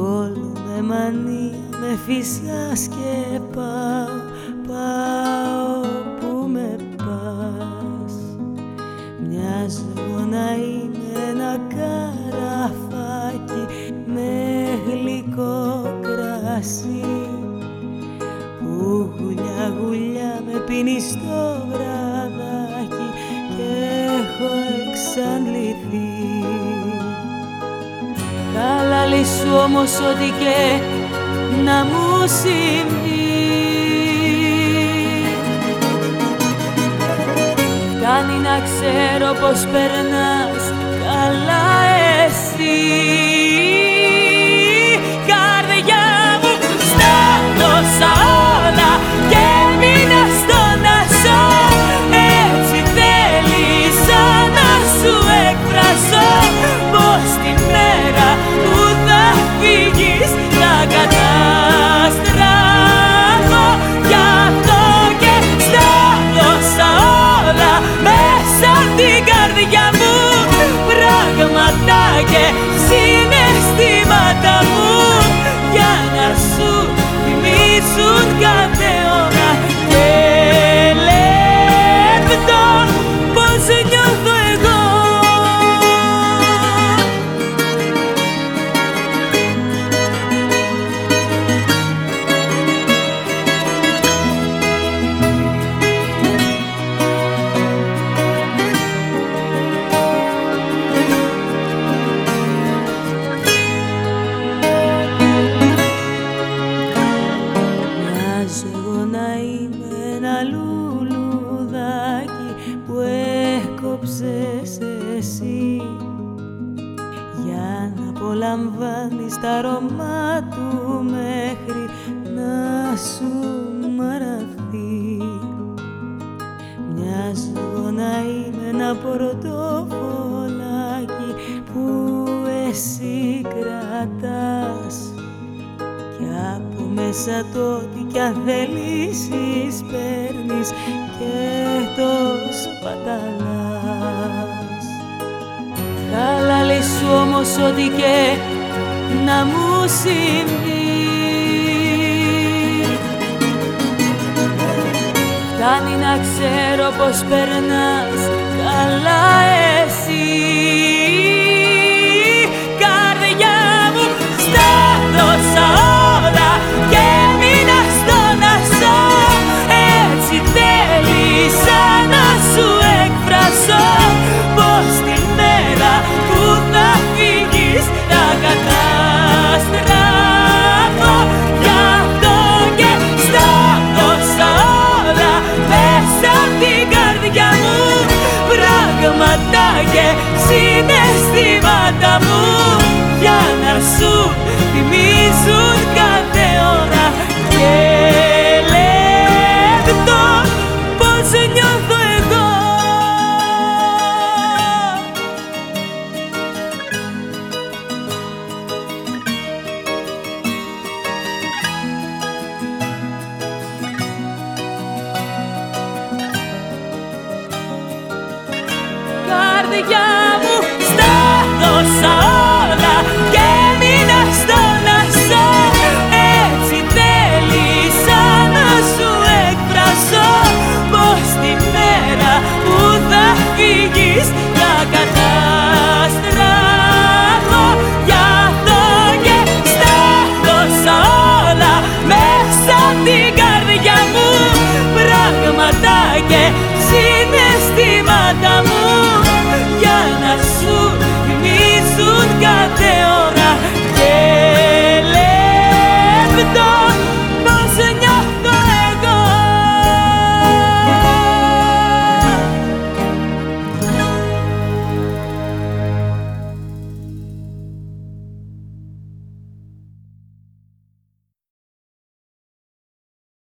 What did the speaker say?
Όλο με μανία με φυσάς και πάω, πάω που με πας. Μοιάζω να είναι ένα καραφάκι με γλυκό κρασί που γουλιά γουλιά με πίνει στο βραδάκι και έχω εξαντληθεί πάλι σου ό,τι και να μου συμβεί Κάνει να ξέρω πως περνάς καλά εσύ. δείγματα και συναισθήματα μου για να σου θυμίσουν κάποιο απόψες για να απολαμβάνεις τα αρώμα του μέχρι να σου μαραθεί. Μοιάζω να είμαι ένα πορτοφολάκι που εσύ κρατάς. Και από μέσα το ότι κι αν θέλεις παίρνεις και το σπαταλάς. όμως ό,τι και να μου συμβεί. Φτάνει να ξέρω πως περνάς καλά ε. για να σου θυμίζουν κάθε ώρα. Και λεπτό πώς νιώθω εγώ. Καρδιά και συναισθήματα.